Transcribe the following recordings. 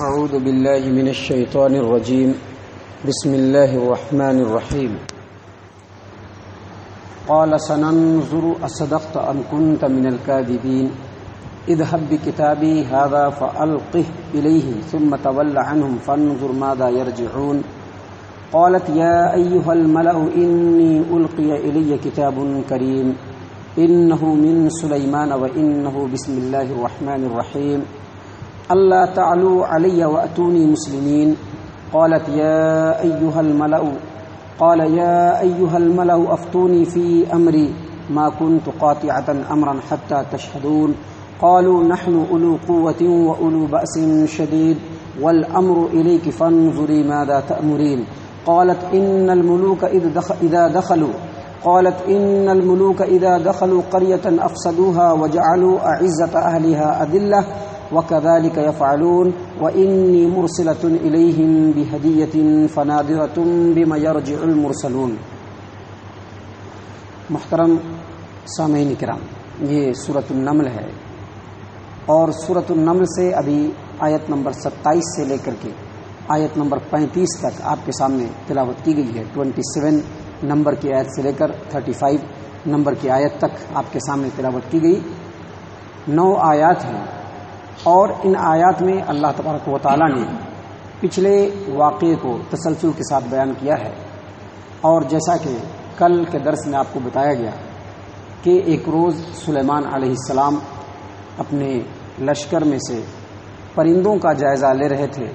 أعوذ بالله من الشيطان الرجيم. بسم الله الرحمن الرحيم. قال، سننظر أصدقت أم كنت من الكاذبين. اذهب بكتابي هذا فألقه إليهم ثم تول عنهم فانظر ماذا يرجعون. قالت، يا أيها الملأ، إني ألقي إلي كتاب كريم. إنه من سليمان، وإنه بسم الله الرحمن الرحيم. ألا تعلوا علي وأتوني مسلمين. قالت يا أيها الملأ. قال يا أيها الملأ أفتوني في أمري. ما كنت قاطعة أمرا حتى تشهدون. قالوا نحن أولو قوة وأولو بأس شديد. والأمر إليك فانظري ماذا تأمرين. قالت إن الملوك إذا دخلوا. قالت إن الملوك إذا دخلوا قرية أفسدوها وجعلوا أعزة أهلها أذلة. وكذلك يفعلون وإني مرسلة إليهم بهدية فنادرة بما يرجع المرسلون۔ محترم سامعین کرام، یہ صورت النمل ہے۔ اور صورت النمل سے ابھی آیت نمبر ستائیس سے لے کر کے آیت نمبر پینتیس تک آپ کے سامنے تلاوت کی گئی ہے۔ ٹوینٹی سیون نمبر کی آیت سے لے کر تھرٹی فائیو نمبر کی آیت تک آپ کے سامنے تلاوت کی گئی۔ نو آیات ہیں۔ اور ان آیات میں اللہ تبارک و تعالیٰ نے پچھلے واقعے کو تسلسل کے ساتھ بیان کیا ہے۔ اور جیسا کہ کل کے درس میں آپ کو بتایا گیا کہ ایک روز سلیمان علیہ السلام اپنے لشکر میں سے پرندوں کا جائزہ لے رہے تھے۔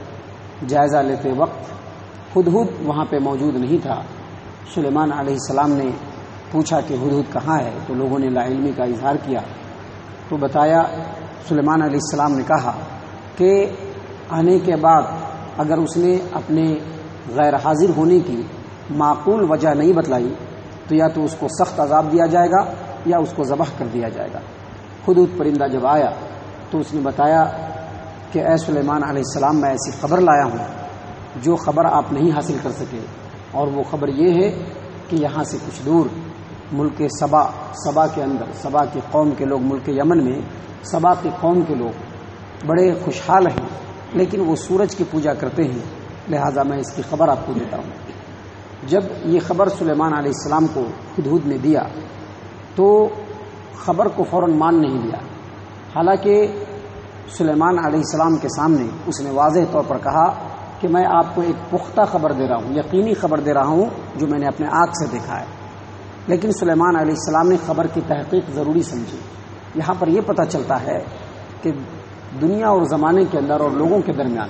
جائزہ لیتے وقت ہد ہد وہاں پہ موجود نہیں تھا۔ سلیمان علیہ السلام نے پوچھا کہ ہد ہد کہاں ہے؟ تو لوگوں نے لا علمی کا اظہار کیا۔ تو بتایا سلیمان علیہ السلام نے کہا کہ آنے کے بعد اگر اس نے اپنے غیر حاضر ہونے کی معقول وجہ نہیں بتلائی، تو یا تو اس کو سخت عذاب دیا جائے گا یا اس کو ذبح کر دیا جائے گا۔ خود پرندہ جب آیا، تو اس نے بتایا کہ اے سلیمان علیہ السلام، میں ایسی خبر لایا ہوں جو خبر آپ نہیں حاصل کر سکے۔ اور وہ خبر یہ ہے کہ یہاں سے کچھ دور ملک سبا سبا کے اندر، سبا کی قوم کے لوگ ملک یمن میں سبا کی قوم کے لوگ بڑے خوشحال ہیں، لیکن وہ سورج کی پوجا کرتے ہیں۔ لہذا میں اس کی خبر آپ کو دیتا ہوں۔ جب یہ خبر سلیمان علیہ السلام کو خود نے دیا، تو خبر کو فوراً مان نہیں دیا حالانکہ سلیمان علیہ السلام کے سامنے اس نے واضح طور پر کہا کہ میں آپ کو ایک پختہ خبر دے رہا ہوں، یقینی خبر دے رہا ہوں جو میں نے اپنے آنکھ سے دیکھا ہے۔ لیکن سلیمان علیہ السلام نے خبر کی تحقیق ضروری سمجھی۔ یہاں پر یہ پتہ چلتا ہے کہ دنیا اور زمانے کے اندر اور لوگوں کے درمیان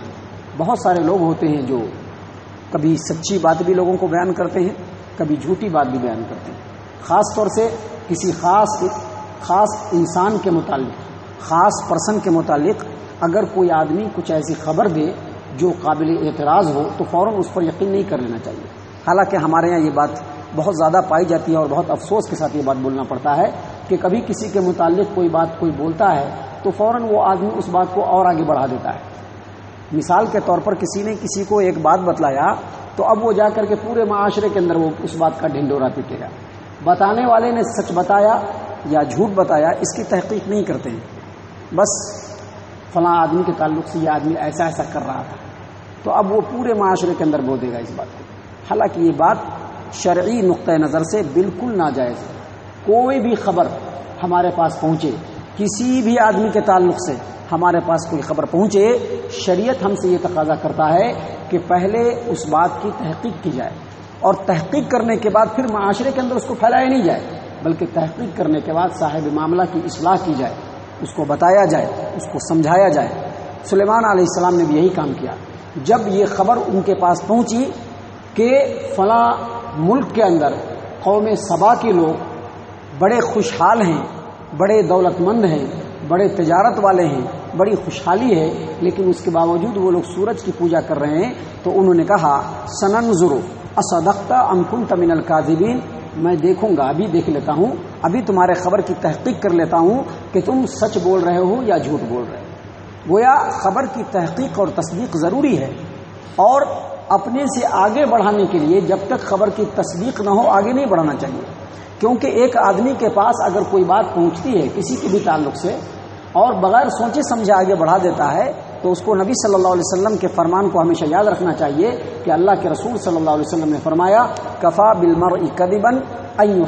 بہت سارے لوگ ہوتے ہیں جو کبھی سچی بات بھی لوگوں کو بیان کرتے ہیں، کبھی جھوٹی بات بھی بیان کرتے ہیں۔ خاص طور سے کسی خاص خاص انسان کے متعلق، خاص پرسن کے متعلق اگر کوئی آدمی کچھ ایسی خبر دے جو قابل اعتراض ہو تو فوراً اس پر یقین نہیں کر لینا چاہیے۔ حالانکہ ہمارے یہاں یہ بات بہت زیادہ پائی جاتی ہے اور بہت افسوس کے ساتھ یہ بات بولنا پڑتا ہے کہ کبھی کسی کے متعلق کوئی بات کوئی بولتا ہے تو فوراً وہ آدمی اس بات کو اور آگے بڑھا دیتا ہے۔ مثال کے طور پر کسی نے کسی کو ایک بات بتلایا تو اب وہ جا کر کے پورے معاشرے کے اندر وہ اس بات کا ڈھنڈورا پیٹے گا۔ بتانے والے نے سچ بتایا یا جھوٹ بتایا اس کی تحقیق نہیں کرتے ہیں۔ بس فلاں آدمی کے تعلق سے یہ آدمی ایسا ایسا کر رہا تھا۔ تو اب وہ پورے معاشرے کے اندر بو دے گا اس بات کو۔ حالانکہ یہ بات شرعی نقطۂ نظر سے بالکل ناجائز ہے۔ کوئی بھی خبر ہمارے پاس پہنچے، کسی بھی آدمی کے تعلق سے ہمارے پاس کوئی خبر پہنچے، شریعت ہم سے یہ تقاضا کرتا ہے کہ پہلے اس بات کی تحقیق کی جائے۔ اور تحقیق کرنے کے بعد پھر معاشرے کے اندر اس کو پھیلایا نہیں جائے، بلکہ تحقیق کرنے کے بعد صاحب معاملہ کی اصلاح کی جائے، اس کو بتایا جائے، اس کو سمجھایا جائے۔ سلیمان علیہ السلام نے بھی یہی کام کیا۔ جب یہ خبر ان کے پاس پہنچی کہ فلاں ملک کے اندر قوم سبا کے لوگ بڑے خوشحال ہیں، بڑے دولت مند ہیں، بڑے تجارت والے ہیں، بڑی خوشحالی ہے، لیکن اس کے باوجود وہ لوگ سورج کی پوجا کر رہے ہیں، تو انہوں نے کہا سنن ضرور اسدختہ امکن تمن القاضبین میں دیکھوں گا، ابھی دیکھ لیتا ہوں، ابھی تمہارے خبر کی تحقیق کر لیتا ہوں کہ تم سچ بول رہے ہو یا جھوٹ بول رہے ہو۔ گویا، خبر کی تحقیق اور تصدیق ضروری ہے۔ اور اپنے سے آگے بڑھانے کے لیے جب تک خبر کی تصدیق نہ ہو، آگے نہیں بڑھانا چاہیے۔ کیونکہ ایک آدمی کے پاس اگر کوئی بات پہنچتی ہے کسی کے بھی تعلق سے اور بغیر سوچے سمجھے آگے بڑھا دیتا ہے، تو اس کو نبی صلی اللہ علیہ وسلم کے فرمان کو ہمیشہ یاد رکھنا چاہیے کہ اللہ کے رسول صلی اللہ علیہ وسلم نے فرمایا، کفا بلمر کدیبن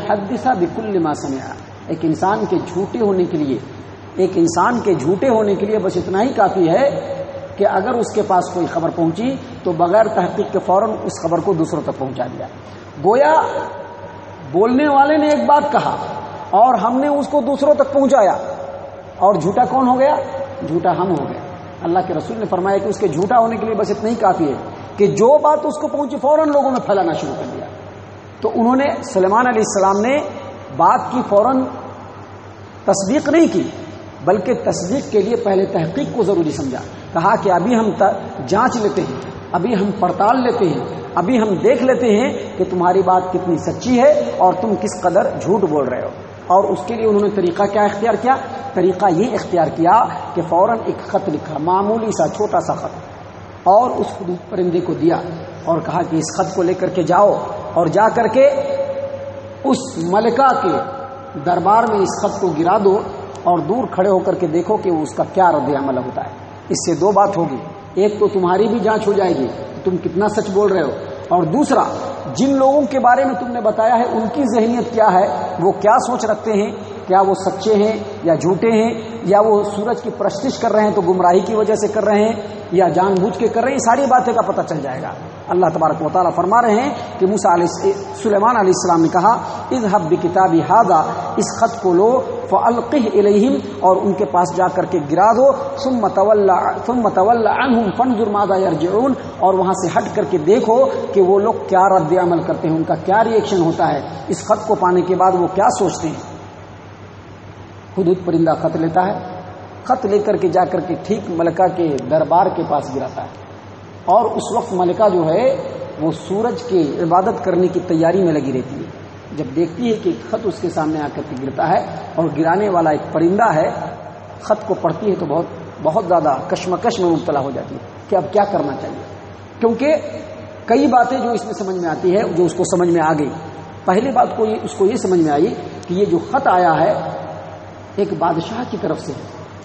حدثہ بکل ما سمعا ایک انسان کے جھوٹے ہونے کے لیے، ایک انسان کے جھوٹے ہونے کے لیے بس اتنا ہی کافی ہے کہ اگر اس کے پاس کوئی خبر پہنچی تو بغیر تحقیق کے فوراً اس خبر کو دوسروں تک پہنچا دیا۔ گویا بولنے والے نے ایک بات کہا اور ہم نے اس کو دوسروں تک پہنچایا اور جھوٹا کون ہو گیا؟ جھوٹا ہم ہو گیا اللہ کے رسول نے فرمایا کہ اس کے جھوٹا ہونے کے لیے بس اتنا ہی کافی ہے کہ جو بات اس کو پہنچی فوراً لوگوں نے پھیلانا شروع کر دیا۔ تو انہوں نے سلیمان علیہ السلام نے بات کی فوراً تصدیق نہیں کی، بلکہ تصدیق کے لیے پہلے تحقیق کو ضروری سمجھا۔ کہا کہ ابھی ہم جانچ لیتے ہیں، ابھی ہم پڑتال لیتے ہیں ابھی ہم دیکھ لیتے ہیں کہ تمہاری بات کتنی سچی ہے اور تم کس قدر جھوٹ بول رہے ہو۔ اور اس کے لیے انہوں نے طریقہ کیا اختیار کیا؟ طریقہ یہ اختیار کیا کہ فوراً ایک خط لکھا معمولی سا، چھوٹا سا خط، اور اس پرندے کو دیا اور کہا کہ اس خط کو لے کر کے جاؤ اور جا کر کے اس ملکہ کے دربار میں اس خط کو گرا دو اور دور کھڑے ہو کر کے دیکھو کہ اس کا کیا رد عمل ہوتا ہے۔ اس سے دو بات ہوگی۔ ایک تو تمہاری بھی جانچ ہو جائے گی تم کتنا سچ بول رہے ہو۔ اور دوسرا، جن لوگوں کے بارے میں تم نے بتایا ہے، ان کی ذہنیت کیا ہے؟ وہ کیا سوچ رکھتے ہیں؟ کیا وہ سچے ہیں یا جھوٹے ہیں یا وہ سورج کی پرستش کر رہے ہیں تو گمراہی کی وجہ سے کر رہے ہیں یا جان بوجھ کے کر رہے ہیں ساری باتیں کا پتہ چل جائے گا۔ اللہ تبارک و تعالیٰ فرما رہے ہیں کہ موسا علیہ سلیمان علیہ السلام نے کہا از حب کتابی ہادا اس خط کو لو فلقہ الہم اور ان کے پاس جا کر کے گرا دو۔ ثم متول عنہم فنظر ماذا یرجعون۔ اور وہاں سے ہٹ کر کے دیکھو کہ وہ لوگ کیا رد عمل کرتے ہیں، ان کا کیا ریئیکشن ہوتا ہے۔ اس خط کو پانے کے بعد وہ کیا سوچتے ہیں؟ خود پرندہ خط لیتا ہے۔ خط لے کر کے جا کر کے ٹھیک ملکہ کے دربار کے پاس گراتا ہے۔ اور اس وقت ملکہ جو ہے، وہ سورج کی عبادت کرنے کی تیاری میں لگی رہتی ہے۔ جب دیکھتی ہے کہ خط اس کے سامنے آ کر کے گرتا ہے اور گرانے والا ایک پرندہ ہے، خط کو پڑھتی ہے تو بہت بہت زیادہ کشمکش میں مبتلا ہو جاتی ہے کہ اب کیا کرنا چاہیے۔ کیونکہ کئی باتیں جو اس میں سمجھ میں آتی ہے، جو اس کو سمجھ میں آ گئی۔ پہلی بات کو اس کو یہ سمجھ میں آئی کہ یہ جو خط آیا ہے ایک بادشاہ کی طرف سے۔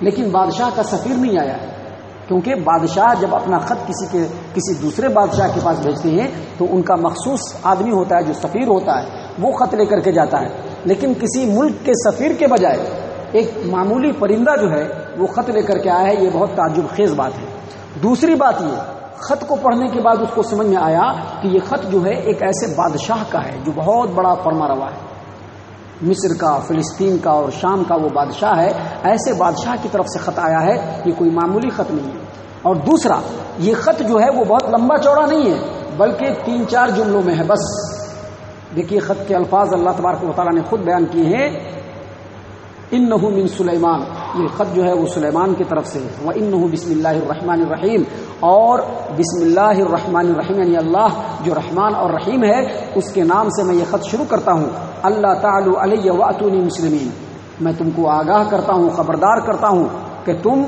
لیکن بادشاہ کا سفیر نہیں آیا ہے۔ کیونکہ بادشاہ جب اپنا خط کسی کے کسی دوسرے بادشاہ کے پاس بھیجتے ہیں، تو ان کا مخصوص آدمی ہوتا ہے، جو سفیر ہوتا ہے، وہ خط لے کر کے جاتا ہے۔ لیکن کسی ملک کے سفیر کے بجائے ایک معمولی پرندہ جو ہے، وہ خط لے کر کے آیا ہے۔ یہ بہت تعجب خیز بات ہے۔ دوسری بات یہ، خط کو پڑھنے کے بعد اس کو سمجھ میں آیا کہ یہ خط جو ہے، ایک ایسے بادشاہ کا ہے، جو بہت بڑا فرما روا ہے۔ مصر کا، فلسطین کا اور شام کا وہ بادشاہ ہے، ایسے بادشاہ کی طرف سے خط آیا ہے، یہ کوئی معمولی خط نہیں ہے۔ اور دوسرا، یہ خط جو ہے وہ بہت لمبا چوڑا نہیں ہے، بلکہ تین چار جملوں میں ہے بس۔ دیکھیے خط کے الفاظ اللہ تبارک و تعالیٰ نے خود بیان کیے ہیں۔ ان من سلیمان۔ یہ خط جو ہے وہ سلیمان کی طرف سے وہ ان بسم اللہ الرحمن الرحیم۔ اور بسم اللہ الرحمن الرحیم یعنی اللہ جو رحمان اور رحیم ہے، اس کے نام سے میں یہ خط شروع کرتا ہوں. اللہ تعالی علیہ واتونی مسلمین، میں تم کو آگاہ کرتا ہوں، خبردار کرتا ہوں کہ تم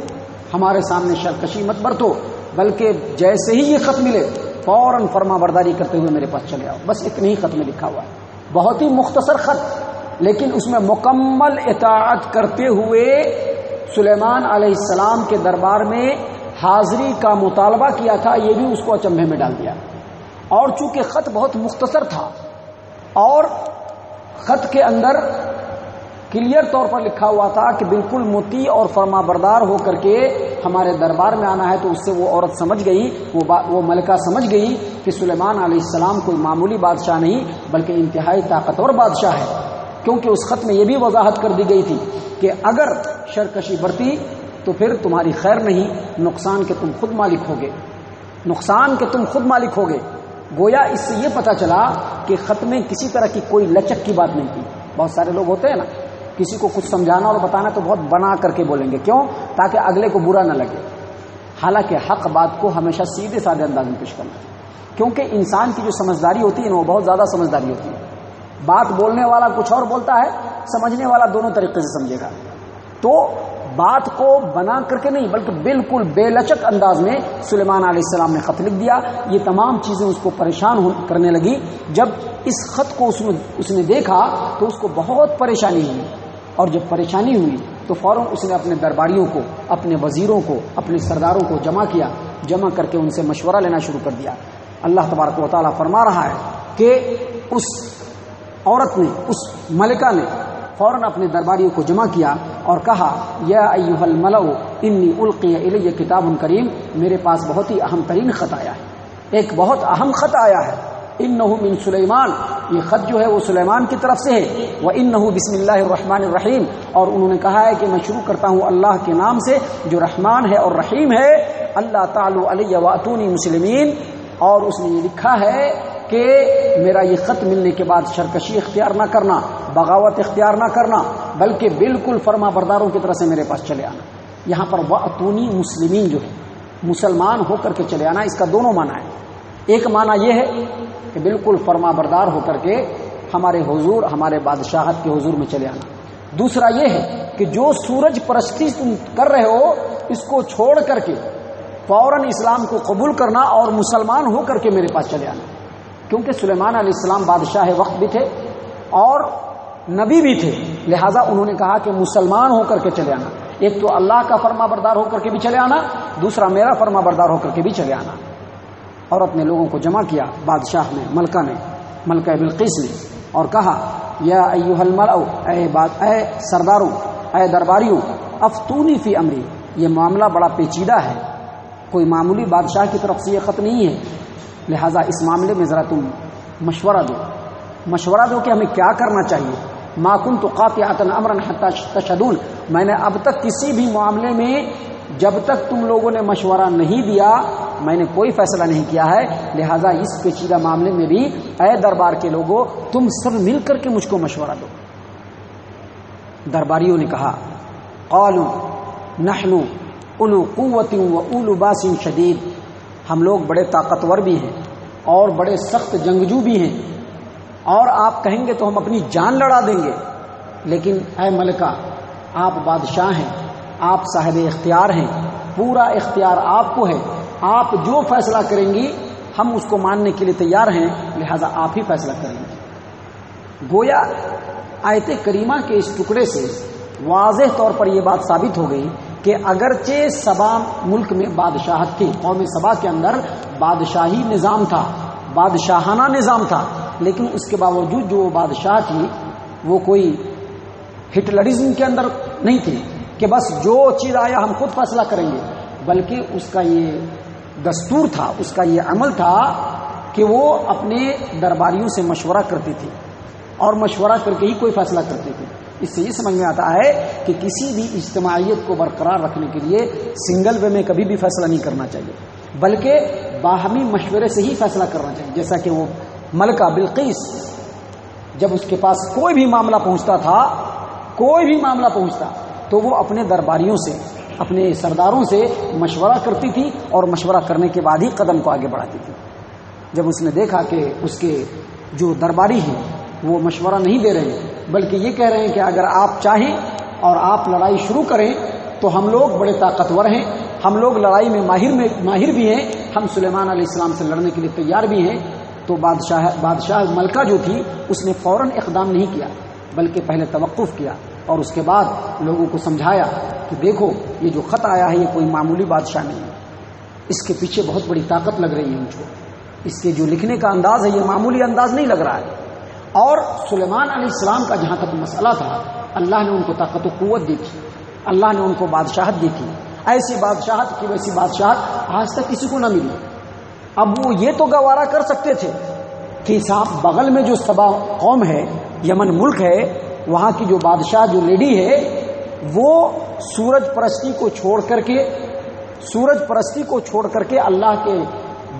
ہمارے سامنے شرکشی مت برتو، بلکہ جیسے ہی یہ خط ملے، فوراً فرما برداری کرتے ہوئے میرے پاس چلے آؤ۔ بس اتنی ہی خط میں لکھا ہوا ہے۔ بہت ہی مختصر خط، لیکن اس میں مکمل اطاعت کرتے ہوئے سلیمان علیہ السلام کے دربار میں حاضری کا مطالبہ کیا تھا، یہ بھی اس کو اچمبے میں ڈال دیا۔ اور چونکہ خط بہت مختصر تھا، اور خط کے اندر کلیئر طور پر لکھا ہوا تھا کہ بالکل موتی اور فرما بردار ہو کر کے ہمارے دربار میں آنا ہے، تو اس سے وہ عورت سمجھ گئی، وہ وہ ملکہ سمجھ گئی کہ سلیمان علیہ السلام کوئی معمولی بادشاہ نہیں، بلکہ انتہائی طاقتور بادشاہ ہے۔ کیونکہ اس خط میں یہ بھی وضاحت کر دی گئی تھی کہ اگر شرکشی برتی تو پھر تمہاری خیر نہیں نقصان کے تم خود مالک ہوگے۔ نقصان کے تم خود مالک ہوگے۔ گویا اس سے یہ پتا چلا کہ خط میں کسی طرح کی کوئی لچک کی بات نہیں تھی۔ بہت سارے لوگ ہوتے ہیں نا، کسی کو کچھ سمجھانا اور بتانا تو بہت بنا کر کے بولیں گے۔ کیوں؟ تاکہ اگلے کو برا نہ لگے۔ حالانکہ حق بات کو ہمیشہ سیدھے سادے انداز میں پیش کرنا کیونکہ انسان کی جو سمجھداری ہوتی ہے نا، وہ بہت زیادہ سمجھداری ہوتی ہے۔ بات بولنے والا کچھ اور بولتا ہے، سمجھنے والا دونوں طریقے سے سمجھے گا۔ تو بات کو بنا کر کے نہیں، بلکہ بالکل بے لچک انداز میں سلیمان علیہ السلام نے خط لکھ دیا۔ یہ تمام چیزیں اس کو پریشان کرنے لگی۔ جب اس خط کو اس اس نے دیکھا تو اس کو بہت پریشانی ہوئی۔ اور جب پریشانی ہوئی تو فوراً اس نے اپنے درباریوں کو، اپنے وزیروں کو، اپنے سرداروں کو جمع کیا، جمع کر کے ان سے مشورہ لینا شروع کر دیا۔ اللہ تبارک و تعالیٰ فرما رہا ہے کہ اس عورت نے، اس ملکہ نے فوراً اپنے درباریوں کو جمع کیا۔ اور کہا، یا ایوہ الملو انی القی الی کتاب کریم، میرے پاس بہت ہی اہم ترین خط آیا ہے. ایک بہت اہم خط آیا ہے. ان من سلیمان، یہ خط جو ہے وہ سلیمان کی طرف سے ہے. وہ ان بسم اللہ الرحمن الرحیم اور انہوں نے کہا ہے کہ میں شروع کرتا ہوں اللہ کے نام سے، جو رحمان ہے اور رحیم ہے. اللہ تعالی علیہ واتونی مسلمین، اور اس نے یہ لکھا ہے کہ میرا یہ خط ملنے کے بعد شرکشی اختیار نہ کرنا، بغاوت اختیار نہ کرنا بلکہ بالکل فرما برداروں کی طرح سے میرے پاس چلے آنا۔ یہاں پر واتونی مسلمین جو ہے مسلمان ہو کر کے چلے آنا، اس کا دونوں معنی ہے ایک معنی یہ ہے کہ بالکل فرما بردار ہو کر کے ہمارے حضور، ہمارے بادشاہت کے حضور میں چلے آنا۔ دوسرا یہ ہے کہ جو سورج پرستی تم کر رہے ہو، اس کو چھوڑ کر کے فوراً اسلام کو قبول کرنا اور مسلمان ہو کر کے میرے پاس چلے آنا۔ کیونکہ سلیمان علیہ السلام بادشاہ وقت بھی تھے اور نبی بھی تھے۔ لہٰذا انہوں نے کہا کہ مسلمان ہو کر کے چلے آنا۔ ایک تو اللہ کا فرما بردار ہو کر کے بھی چلے آنا دوسرا میرا فرما بردار ہو کر کے بھی چلے آنا۔ اور اپنے لوگوں کو جمع کیا بادشاہ نے ملکہ نے ملکہ بلقیس نے اور کہا یا ایوہ الملعو اے, بات اے سرداروں اے درباریوں افتونی فی امری۔ یہ معاملہ بڑا پیچیدہ ہے۔ کوئی معمولی بادشاہ کی طرف سے یہ خط نہیں ہے۔ لہٰذا اس معاملے میں ذرا تم مشورہ دو۔ مشورہ دو کہ ہمیں کیا کرنا چاہیے۔ ماکن تو قاطع امرن تشدون میں نے اب تک کسی بھی معاملے میں جب تک تم لوگوں نے مشورہ نہیں دیا، میں نے کوئی فیصلہ نہیں کیا ہے۔ لہذا اس پیچیدہ معاملے میں بھی، اے دربار کے لوگوں، تم سب مل کر کے مجھ کو مشورہ دو۔ درباریوں نے کہا قالو نحنو اولو قوت و اولو باس شدید۔ ہم لوگ بڑے طاقتور بھی ہیں اور بڑے سخت جنگجو بھی ہیں۔ اور آپ کہیں گے تو ہم اپنی جان لڑا دیں گے۔ لیکن اے ملکہ، آپ بادشاہ ہیں، آپ صاحب اختیار ہیں، پورا اختیار آپ کو ہے۔ آپ جو فیصلہ کریں گی، ہم اس کو ماننے کے لیے تیار ہیں، لہذا آپ ہی فیصلہ کریں گے۔ گویا آیت کریمہ کے اس ٹکڑے سے واضح طور پر یہ بات ثابت ہو گئی کہ اگرچہ سبا ملک میں بادشاہت تھی، قوم سبا کے اندر بادشاہی نظام تھا، بادشاہانہ نظام تھا لیکن اس کے باوجود جو بادشاہ تھی، وہ کوئی ہٹلرزم کے اندر نہیں تھی کہ بس جو چیز آیا ہم خود فیصلہ کریں گے، بلکہ اس کا یہ دستور تھا، اس کا یہ عمل تھا کہ وہ اپنے درباریوں سے مشورہ کرتی تھی اور مشورہ کر کے ہی کوئی فیصلہ کرتی تھی۔ اس سے یہ سمجھ میں آتا ہے کہ کسی بھی اجتماعیت کو برقرار رکھنے کے لیے سنگل وے میں کبھی بھی فیصلہ نہیں کرنا چاہیے، بلکہ باہمی مشورے سے ہی فیصلہ کرنا چاہیے، جیسا کہ وہ ملکہ بلقیس، جب اس کے پاس کوئی بھی معاملہ پہنچتا تھا، کوئی بھی معاملہ پہنچتا، تو وہ اپنے درباریوں سے، اپنے سرداروں سے مشورہ کرتی تھی اور مشورہ کرنے کے بعد ہی قدم کو آگے بڑھاتی تھی۔ جب اس نے دیکھا کہ اس کے جو درباری ہیں، وہ مشورہ نہیں دے رہے ہیں بلکہ یہ کہہ رہے ہیں کہ اگر آپ چاہیں اور آپ لڑائی شروع کریں، تو ہم لوگ بڑے طاقتور ہیں، ہم لوگ لڑائی میں ماہر میں، ماہر بھی ہیں، ہم سلیمان علیہ السلام سے لڑنے کے لیے تیار بھی ہیں تو بادشاہ بادشاہ ملکہ جو تھی، اس نے فوراً اقدام نہیں کیا، بلکہ پہلے توقف کیا اور اس کے بعد لوگوں کو سمجھایا کہ دیکھو، یہ جو خط آیا ہے، یہ کوئی معمولی بادشاہ نہیں ہے۔ اس کے پیچھے بہت بڑی طاقت لگ رہی ہے مجھ کو۔ اس کے جو لکھنے کا انداز ہے، یہ معمولی انداز نہیں لگ رہا ہے۔ اور سلیمان علیہ السلام کا جہاں تک مسئلہ تھا، اللہ نے ان کو طاقت و قوت دی تھی۔ اللہ نے ان کو بادشاہت دی تھی۔ ایسی بادشاہت کی ویسی بادشاہت آج تک کسی کو نہ ملی۔ اب وہ یہ تو گوارا کر سکتے تھے کہ صاحب بغل میں جو سبا قوم ہے، یمن ملک ہے، وہاں کی جو بادشاہ، جو لیڈی ہے، وہ سورج پرستی کو چھوڑ کر کے، سورج پرستی کو چھوڑ کر کے اللہ کے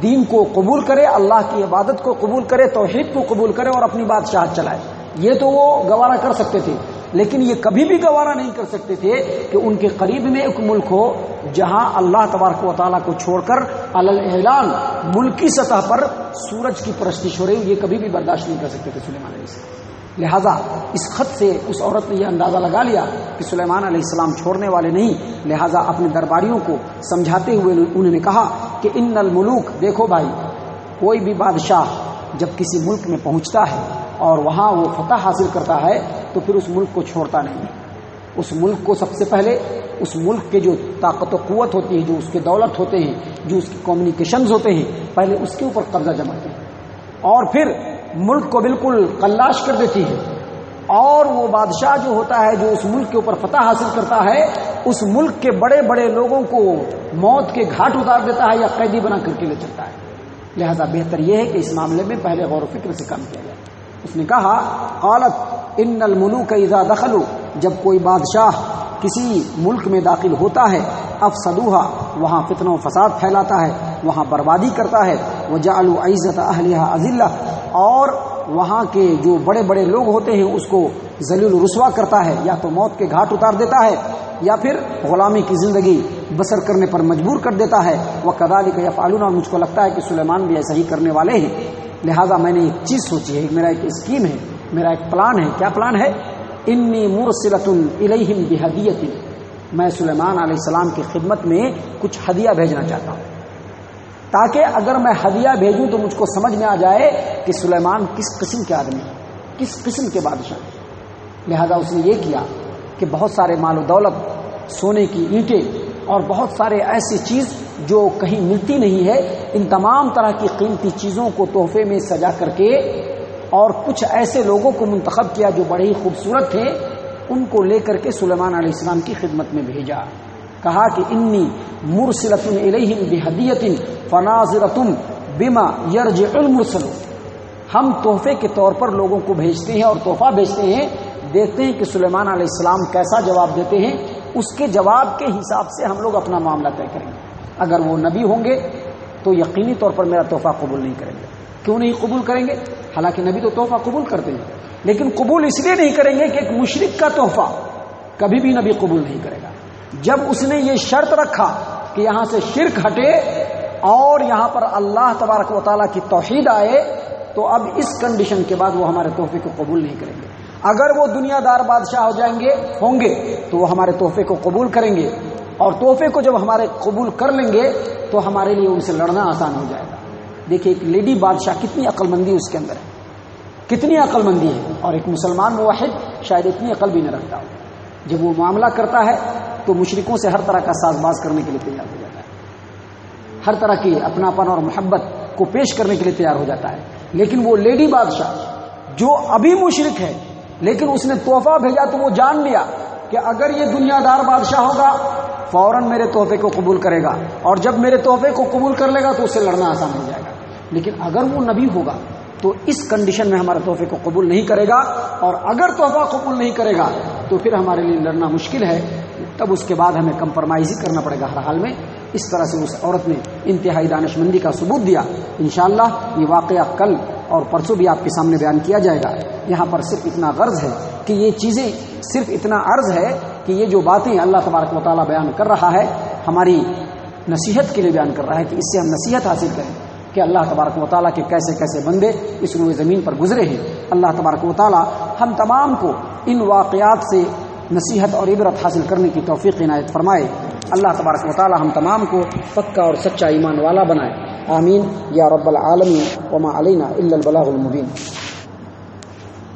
دین کو قبول کرے، اللہ کی عبادت کو قبول کرے، توحید کو قبول کرے اور اپنی بادشاہ چلائے۔ یہ تو وہ گوارا کر سکتے تھے۔ لیکن یہ کبھی بھی گوارا نہیں کر سکتے تھے کہ ان کے قریب میں ایک ملک ہو جہاں اللہ تبارک و تعالیٰ کو چھوڑ کر اعلان ملکی سطح پر سورج کی پرستش ہو رہی یہ کبھی بھی برداشت نہیں کر سکتے تھے سلیمان علیہ السلام۔ لہذا اس خط سے اس عورت نے یہ اندازہ لگا لیا کہ سلیمان علیہ السلام چھوڑنے والے نہیں۔ لہذا اپنے درباریوں کو سمجھاتے ہوئے انہوں نے کہا کہ ان الملوک، دیکھو بھائی، کوئی بھی بادشاہ جب کسی ملک میں پہنچتا ہے اور وہاں وہ فتح حاصل کرتا ہے تو پھر اس ملک کو چھوڑتا نہیں اس ملک کو سب سے پہلے اس ملک کے جو طاقت و قوت ہوتی ہے، جو اس کے دولت ہوتے ہیں، جو اس کے کمیونیکیشنز ہوتے ہیں، پہلے اس کے اوپر قبضہ جماتے ہیں اور پھر ملک کو بالکل کلاش کر دیتی ہے۔ اور وہ بادشاہ جو ہوتا ہے، جو اس ملک کے اوپر فتح حاصل کرتا ہے، اس ملک کے بڑے بڑے لوگوں کو موت کے گھاٹ اتار دیتا ہے یا قیدی بنا کر کے لے چلتا ہے۔ لہذا بہتر یہ ہے کہ اس معاملے میں پہلے غور و فکر سے کام کیا جائے۔ اس نے کہا، قالت ان الملوک اذا دخلوا. جب کوئی بادشاہ کسی ملک میں داخل ہوتا ہے افسدوہا وہاں فتن و فساد پھیلاتا ہے، وہاں بربادی کرتا ہے وہ جالو عزت اہلیہ عزلہ اور وہاں کے جو بڑے بڑے لوگ ہوتے ہیں، اس کو ذلیل رسوا کرتا ہے، یا تو موت کے گھاٹ اتار دیتا ہے، یا پھر غلامی کی زندگی بسر کرنے پر مجبور کر دیتا ہے وہ کدالی کا یا فالون اور مجھ کو لگتا ہے کہ سلیمان بھی ایسا ہی کرنے والے ہیں۔ لہذا میں نے ایک چیز سوچی ہے، میرا ایک اسکیم ہے، میرا ایک پلان ہے۔ کیا پلان ہے؟ انی مرسلت الیہم بہدیت میں سلیمان علیہ السلام کی خدمت میں کچھ ہدیہ بھیجنا چاہتا ہوں۔ تاکہ اگر میں ہدیہ بھیجوں تو مجھ کو سمجھ میں آ جائے کہ سلیمان کس قسم کے آدمی کس قسم کے بادشاہ لہذا اس نے یہ کیا کہ بہت سارے مال و دولت، سونے کی اینٹیں اور بہت سارے ایسی چیز جو کہیں ملتی نہیں ہے، ان تمام طرح کی قیمتی چیزوں کو تحفے میں سجا کر کے اور کچھ ایسے لوگوں کو منتخب کیا جو بڑے ہی خوبصورت تھے ان کو لے کر کے سلیمان علیہ السلام کی خدمت میں بھیجا۔ کہا کہ انی مرسلت الیہم بہدیت فناظرتم بما یرجع المرسل۔ ہم تحفے کے طور پر لوگوں کو بھیجتے ہیں اور تحفہ بھیجتے ہیں، دیکھتے ہیں کہ سلیمان علیہ السلام کیسا جواب دیتے ہیں۔ اس کے جواب کے حساب سے ہم لوگ اپنا معاملہ طے کریں گے۔ اگر وہ نبی ہوں گے تو یقینی طور پر میرا تحفہ قبول نہیں کریں گے۔ کیوں نہیں قبول کریں گے؟ حالانکہ نبی تو تحفہ قبول کرتے ہیں۔ لیکن قبول اس لیے نہیں کریں گے کہ ایک مشرق کا تحفہ کبھی بھی نبی قبول نہیں کرے گا۔ جب اس نے یہ شرط رکھا کہ یہاں سے شرک ہٹے اور یہاں پر اللہ تبارک و تعالیٰ کی توحید آئے، تو اب اس کنڈیشن کے بعد وہ ہمارے تحفے کو قبول نہیں کریں گے۔ اگر وہ دنیا دار بادشاہ ہو جائیں گے، ہوں گے، تو وہ ہمارے تحفے کو قبول کریں گے۔ اور تحفے کو جب ہمارے قبول کر لیں گے تو ہمارے لیے ان سے لڑنا آسان ہو جائے گا۔ دیکھیے ایک لیڈی بادشاہ کتنی عقل مندی اس کے اندر ہے۔ کتنی عقل مندی ہے۔ اور ایک مسلمان موحد شاید اتنی عقل بھی نہ رکھتا ہو۔ جب وہ معاملہ کرتا ہے تو مشرقوں سے ہر طرح کا ساز باز کرنے کے لیے تیار ہو جاتا ہے۔ ہر طرح کی اپناپن اور محبت کو پیش کرنے کے لیے تیار ہو جاتا ہے۔ لیکن وہ لیڈی بادشاہ جو ابھی مشرق ہے، لیکن اس نے تحفہ بھیجا تو وہ جان لیا۔ کہ اگر یہ دنیا دار بادشاہ ہوگا، فوراً میرے تحفے کو قبول کرے گا اور جب میرے تحفے کو قبول کر لے گا تو اس سے لڑنا آسان ہو جائے گا۔ لیکن اگر وہ نبی ہوگا تو اس کنڈیشن میں ہمارے تحفے کو قبول نہیں کرے گا اور اگر تحفہ قبول نہیں کرے گا تو پھر ہمارے لیے لڑنا مشکل ہے۔ تب اس کے بعد ہمیں کمپرومائز ہی کرنا پڑے گا ہر حال میں۔ اس طرح سے اس عورت نے انتہائی دانش مندی کا ثبوت دیا۔ انشاءاللہ یہ واقعہ کل اور پرسوں بھی آپ کے سامنے بیان کیا جائے گا۔ یہاں پر صرف اتنا غرض ہے کہ یہ چیزیں صرف اتنا عرض ہے کہ یہ جو باتیں اللہ تبارک و تعالیٰ بیان کر رہا ہے، ہماری نصیحت کے لیے بیان کر رہا ہے کہ اس سے ہم نصیحت حاصل کریں کہ اللہ تبارک و تعالیٰ کے کیسے کیسے بندے اس روئے زمین پر گزرے ہیں۔ اللہ تبارک و تعالیٰ ہم تمام کو ان واقعات سے نصیحت اور عبرت حاصل کرنے کی توفیق عنایت فرمائے۔ اللہ تبارک و ہم تمام کو پکا اور سچا ایمان والا بنائے۔ آمین۔ یا رب العالمین۔ وما علینا الا البلاغ المبین۔